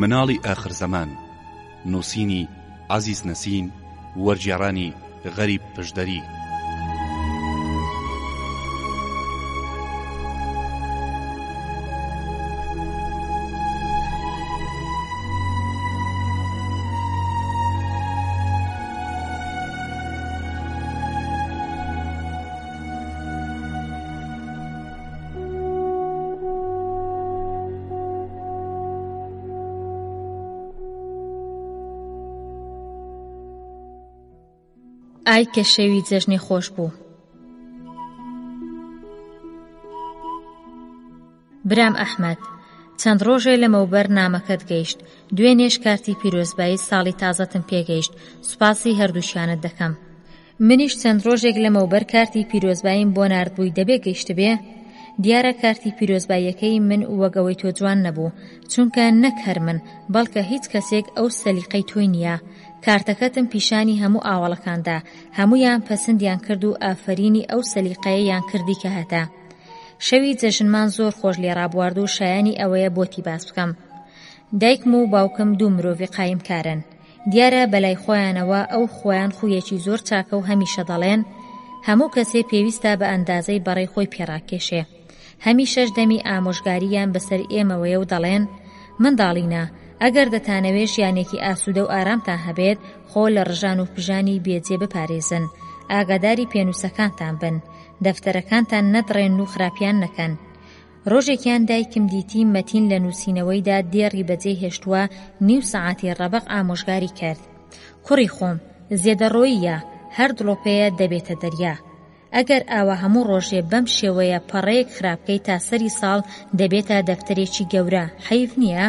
مناڵی ئاخر زەمان، نووسینی، عەزیز نەسین، وەرگێڕانی، غەریب پشدەری. ئای کە شەوی جەژنی خۆش بوو برام ئەحمد چەند ڕۆژێ لەمەوبەر نامەکەت گەیشت دوێنێش کارتی پیرۆزبایی ساڵی تازەتم پێگەیشت سوپاسی هەردووشیانت دەکەم منیش چەند ڕۆژێک لەمەوبەر کارتی پیرۆزباییم بۆ ناردبووی دەبێ گەیشتبێ؟ دیارە کارتی پیرۆزباییەکەی من وەک ئەوەی تۆ جوان نەبوو، چونکە نەک هەر من، بەڵکە هیچ کەسێک ئەو سەلیقەی تۆی نییە. کارتەکەتم پیشانی هەموو ئاوەڵەکان دا، هەموویان پەسندیان کرد و ئافەرینی ئەو سەلیقەیەیان کردی کە هەتە. شەوی جەژنمان زۆر خۆش لێ ڕابوارد و شایانی ئەوەیە بۆتی باس بکەم. دایکم و باوکم دوو مرۆڤی قایمکارن. دیارە بەلای خۆیانەوە ئەو خۆیان خویەکی زۆر چاکە و هەمیشە دەڵێن، هەموو کەسێ پێویستە بە ئەندازەی بەڕەی خۆی پێ ڕاکێشێ. هەمیشەش دەمی ئامۆژگارییان بە سەر ئێمەوەیە و دەڵێن، منداڵینە، ئەگەر دەتانەوێ ژیانێکی ئاسوودە و ئارامتان هەبێت، خۆ لە ڕژان و پژانی بێ جێ بپارێزن، ئاگاداری پێنووسەکانتان بن، دەفتەرەکانتان نەدڕێن و خراپیان نەکەن. ڕۆژێکیان دایکم دیتی مەتین لە نووسینەوەیدا دێڕی بەجێ هێشتووە نیو سەعاتی ڕەبەق ئامۆژگاری کرد کوڕی خۆم زێدەڕۆییە هەر دڵۆپەیە دەبێتە دەریا ئەگەر ئاوا هەموو ڕۆژێ بەم شێوەیە پەڕەیەک خراپکەی تا سەری ساڵ دەبێتە دەفتەرێکی گەورە حەیف نییە؟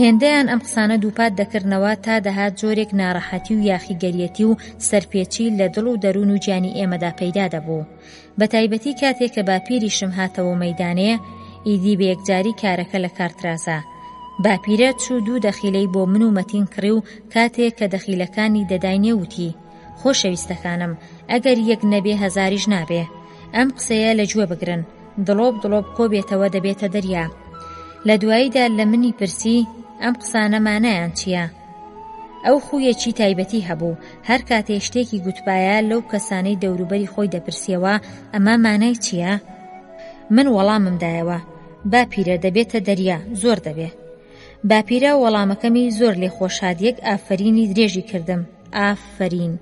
هێندەیان ئەم قسانە دووپات دەکردنەوە تا دەهات جۆرێک ناڕەحەتی و یاخیگەریەتی و سەرپێچی لە دڵ و دەروون و گیانی ئێمەدا پەیدا دەبوو بەتایبەتی کاتێ کە باپیریشم هاتەوە مەیدانێ، ئیدی بە یەکجاری کارەکە لە کار ترازا. باپیرە چوو دوو دەخیلەی بۆ من و مەتین کڕی و کاتێ کە دەخیلەکانی دەداینێ وتی، خۆشەویستەکانم، ئەگەر یەک نەبێ هەزاریش نابێ. ئەم قسەیە لە گوێ بگرن. دڵۆپ دڵۆپ کۆبێتەوە دەبێتە دەریا. لە دواییدا لە منی پرسی، ئەم قسانە مانایان چییە؟ ئەو خوویەکی تایبەتی هەبوو، هەر کاتێ شتێکی گوتبایە لەو کەسانەی دەوروبەری خۆی دەپرسیەوە، ئەمە مانای چییە؟ من وەڵامم دایەوە، باپیرە دەبێتە دەریا، زۆر دەبێ. باپیرە وەڵامەکەمی زۆر لێ خۆشهات یەک ئافەرینی درێژی کردم، ئافەرین.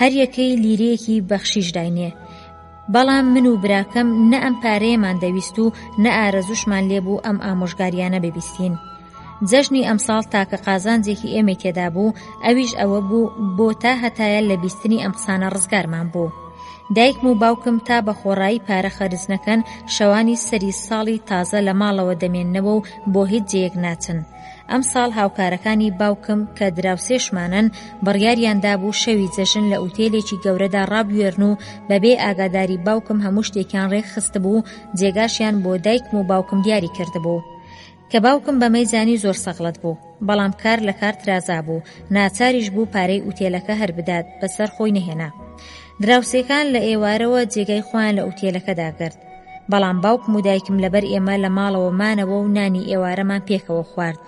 هەر یەکەی لیرەیەکی بەخشیش داینێ. بەڵام من و براکەم نە ئەم پارەیەمان دەویست و نە ئارەزوشمان لێبوو ئەم ئامۆژگاریانە ببیستین. جەژنی ئەمساڵ تاکە قازانجێکی ئێمەی تێدا بوو ئەویش ئەوە بوو بۆ تا هەتایە لە بیستنی ئەم قسانە ڕزگارمان بوو. دایکم و باوکم تا بە خۆڕایی پارە خەرج نەکەن شەوانی سەری ساڵی تازە لە ماڵەوە دەمێننەوە و بۆ هیچ جێیەک ناچن. ئەمساڵ هاوکارەکانی باوکم کە دراوسێشمانن بڕیاریان دابوو شەوی جەژن لە ئوتێلێکی گەورەدا ڕابوێرن و بەبێ ئاگاداری باوکم هەموو شتێکیان ڕێکخستبوو جێگاشیان بۆ دایکم و باوکم دیاری کردبوو. کە باوکم بەمەی زانی زۆر سەغڵەت بوو بەڵام کار لە کار ترازا بوو ناچاریش بوو پارەی ئوتێلەکە هەر بدات بەسەر خۆی نەهێنا دراوسێکان لە ئێوارەوە جێگای خۆیان لە ئوتێلەکەدا کرد بەڵام باوکم و دایکم لەبەر ئێمە لە ماڵەوە مانەوە و نانی ئێوارەمان پێکەوە خوارد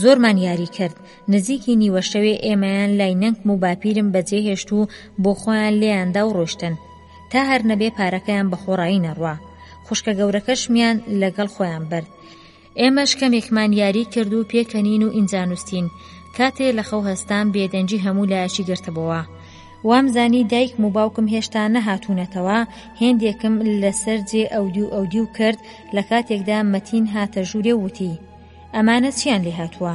زۆرمان یاری کرد نزیکی نیوەشەوێ ئێمەیان لای نەنکم و باپیرم بەجێ هێشت و بۆ خۆیان لێیاندا و ڕۆشتن تا هەر نەبێ پارەکەیان بە خۆڕایی نەڕوا خوشکە گەورەکەشمیان لەگەڵ خۆیان برد ئێمەش کەمێکمان یاری کرد و پێکەنین و ئینجا نووسین، کاتێ لە خەو هەستام بێدەنگی هەموو لایەکی گرتبۆوە. وامزانی دایکم و باوکم هێشتا نەهاتوونەتەوە، هێندێکم لە سەر جێ ئەودیو ئەودیو کرد، لە کاتێکدا مەتین هاتە ژوورێ و وتی، ئەمانە چییان لێهاتووە؟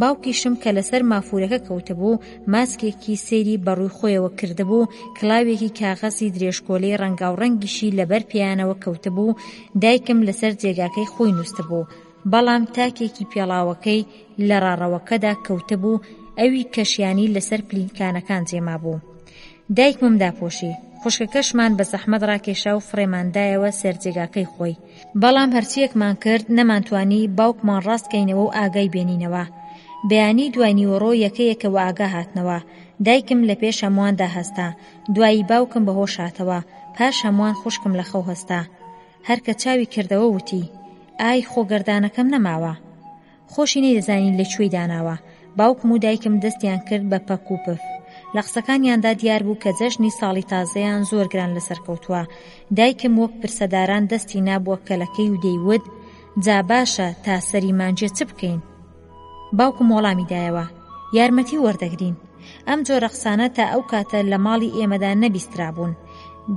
باوکیشم کە لەسەر مافوورەکە کەوتبوو، ماسکێکی سەیری بە ڕووی خۆیەوە کردبوو، کلاوێکی کاغەزی درێژکۆلەی ڕەنگاوڕەنگیشی لەبەر پێیانەوە کەوتبوو، دایکم لەسەر جێگاکەی خۆی نووستبوو، بەڵام تاکێکی پێڵاوەکەی لە ڕاڕەوەکەدا کەوتبوو، ئەوی کەشیانی لەسەر پلینکانەکان جێمابوو. دایکمم داپۆشی، خوشکەکەشمان بە زەحمەت ڕاکێشا و فڕێمان دایەوە سەر جێگاکەی خۆی، بەڵام هەرچییەکمان کرد نەمانتوانی باوکمان ڕاست کەینەوە و ئاگای بێنینەوە. بەیانی دوای نیوەڕۆ یەکە یەکە وەئاگا هاتنەوە. دایکم لە پێش هەموواندا هەستا، دوایی باوکم بە هۆش هاتەوە، پاش هەمووان خوشکم لە خەو هەستا. هەر کە چاوی کردەوە وتی، ئای خۆ گەردانەکەم نەماوە! خۆشی نەیدەزانی لە کوێی داناوە. باوکم و دایکم دەستیان کرد بە پەک و پف. لە قسەکانیاندا دیار بوو کە جەژنی ساڵی تازەیان زۆر گران لەسەر کەوتووە. دایکم وەک پرسەداران دەستی نابووە کەلەکەی و دەیوت، جا باشە تا سەری مانگێ چ بکەین؟ باوکم وەڵامی دایەوە، یارمەتی وەردەگرین. ئەم جۆرە قسانە تا ئەو کاتە لە ماڵی ئێمەدا نەبیسترابوون.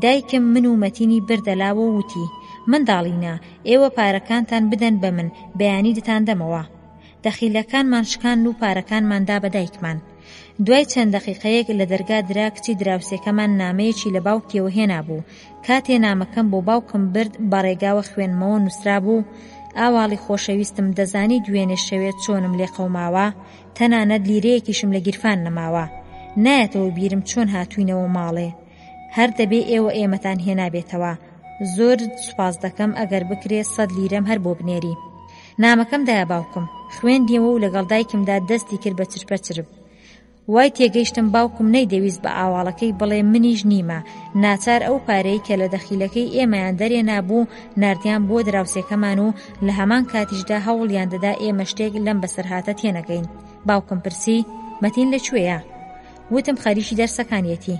دایکم من و مەتینی بردە لاوە و وتی، منداڵینە، ئێوە پارەکانتان بدەن بە من بەیانی دتاندەمەوە. دەخیلەکانمان شکان و پارەکانمان دا بە دایکمان. دوای چەند دەقیقەیەک لە دەرگا درا کچی دراوسێکەمان نامەیەکی لە باوکیەوە هێنابوو، کاتێ نامەکەم بۆ باوکم برد بە ڕێگاوە خوێنمەوە نووسرابوو، ئاواڵی خۆشەویستم دەزانی دوێنێ شەوێ چۆنم لێ قەوماوە، تەنانەت لیرەیەکیشم لە گیرفان نەماوە. نایەتەوە بیرم چۆن هاتووینەوە ماڵێ. هەر دەبێ ئێوە ئێمەتان هێنابێتەوە. زۆرت سوپاس دەکەم ئەگەر بکرێ سەد لیرەم هەر بۆ بنێری. نامەکەم دایە باوکم. خوێندیەوە و لەگەڵ دایکمدا دەستی کرد بە چرپە چرپ. وای تێگەیشتم باوکم نەیدەویست بە ئاواڵەکەی بڵێ منیش نیمە، ناچار ئەو پارەی کە لە دەخیلەکەی ئێمەیان دەرێنابوو ناردیان بۆ دراوسێکەمان و لە هەمان کاتیشدا هەوڵیان دەدا ئێمە شتێک لەم بەسەرهاتە تێنەگەین. باوکم پرسی، مەتین لە کوێیە؟ وتم خەریکی دەرسەکانیەتی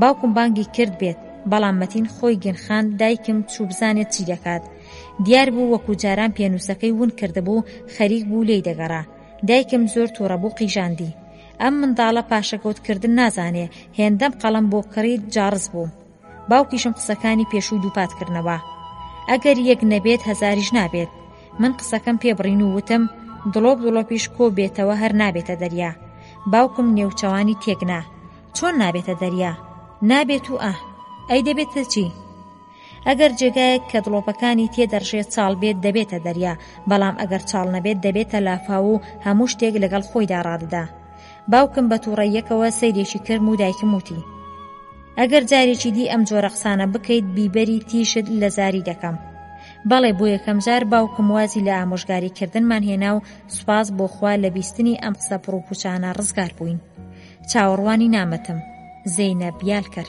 باوکم بانگی کرد بێت بەڵام مەتین خۆی گنخان دایکم چوو بزانێت چی دەکات دیار بوو وەکو جاران پێنووسەکەی ون کردبوو خەریک بوو لێی دەگەڕا دایکم زۆر تووڕەبوو قیژاندی ئەم منداڵە پاشەکەوتکردن نازانێ هێندەم قەڵم بۆ کڕی جاڕز بوو باوکیشم قسەکانی پێشووی دووپات کردنەوە ئەگەر یەک نەبێت هەزاریش نابێت من قسەکەم پێ بڕین و وتم دڵۆپ دڵۆپیش کۆ بێتەوە هەر نابێتە دەریا باوکم نێوچەوانی تێکنا چۆن نابێتە دەریا نابێت و ئاه ئەی دەبێتە چی ئەگەر جێگایەک کە دڵۆپەکانی تێدەڕژێت چاڵ بێت دەبێتە دەریا بەڵام ئەگەر چاڵ نەبێت دەبێتە لافاو و هەموو شتێک لەگەڵ خۆیدا ڕاددا باوکم بە تووڕەیەکەوە سەیرێکی کرم و دایکم وتی ئەگەر جارێکی دی ئەم جۆرە قسانە بکەیت بیبەری تیشت لە زاری دەکەم بەڵێ بۆ یەکەم جار باوکم وازی لە ئامۆژگاری کردنمان هێنا و سوپاس بۆ خوا لە بیستنی ئەم قسە پڕوپوچانە ڕزگار بووین چاوەڕوانی نامەتم زینە بیالکەر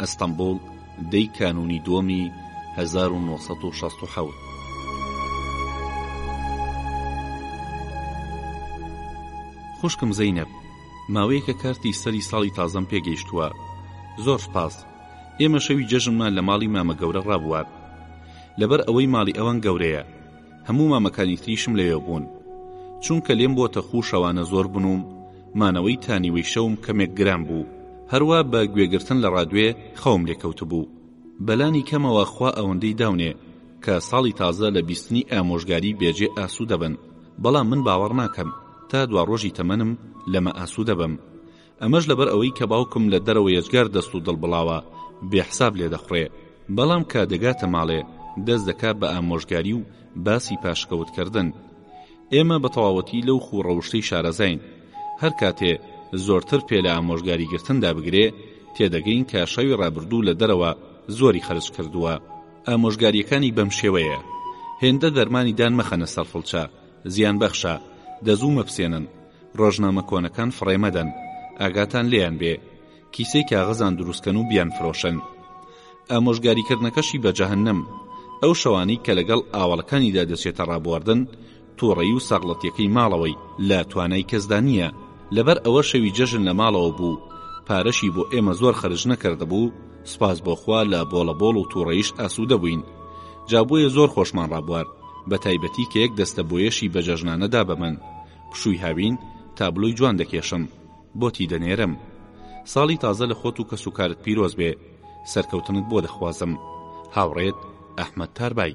ئەستەنبوڵ، دەی کانوونی دووەمی هەزار و نۆ سەد و شەست و حەوت. خوشکم زەینەب، ماوەیەکە کارتی سەری ساڵی تازەم پێ گەیشتووە. زۆر سپاس. ئێمە شەوی جەژنمان لە ماڵی مامە گەورە ڕابوارد. لەبەر ئەوەی ماڵی ئەوان گەورەیە. هەموو مامەکانی تریشم لەوێ بوون چونکە لێم بۆتە خوو شەوانە زۆر بنووم مانەوەی تا نیوەی شەوم کەمێک گران بوو هەروا بە گوێگرتن لە ڕادوێ خەوم لێ کەوتبوو بەلانی کەمەوە خوا ئەوەندەی داونێ کە ساڵی تازە لە بیستنی ئامۆژگاری بێجێ ئاسوودە بن بەڵام من باوەڕ ناکەم تا دواڕۆژی تەمەنم لەمە ئاسوودە بم ئەمەش لەبەر ئەوەی کە باوکم لە دەرەوەی ئێجگار دەست و دڵ بڵاوە بێ حساب لێ دەخوڕێ، بەڵام کە دەگاتە ماڵێ دەست دەکا بە ئامۆژگاری و باسی پاشکەوت کردن. ئێمە بە تەواوەتی لەو خوو ڕەوشتەی شارەزاین. هەر کاتێ زۆرتر پێ لە ئامۆژگاری گرتندا بگرێ، تێ دەگەین کە شەوی ڕابردوو لە دەرەوە زۆری خەرج کردووە. ئامۆژگارییەکانی بەم شێوەیە، هێندە دەرمانی دان مەخەنە سەر فڵچە، زیان بەخشە، دەزوو مەپسێنن، ڕۆژنامە کۆنەکان فڕێ مەدەن ئاگاتان لێیان بێ کیسەی کاغەزان دروستکەن و بیان فرۆشن ئامۆژگاریکردنەکەشی بە جەهەنەم ئەو شەوانەی کە لەگەڵ ئاوەڵەکانیدا دەچێتە ڕابواردن تووڕەیی و سەغڵەتیەکەی ماڵەوەی لە توانای کەسدا نییە لەبەر ئەوە شەوی جەژن لە ماڵەوە بوو پارەشی بۆ ئێمە زۆر خەرج نەکردبوو سپاس بۆخوا لە بۆڵە بۆڵ و تووڕەیش ئاسوودە بووین جابۆیە زۆر خۆشمان ڕابوارد بە تایبەتی کە یەک دەستە بۆیەشی بە جەژنانەدا بە من پشووی هاوین تابلۆی جوان دەکێشم بۆتی دەنێرم ساڵی تازە لە خۆت و کەسوکارت پیرۆز بێ سەرکەوتنت بۆ دەخوازم هاوڕێت ئەحمد تاربای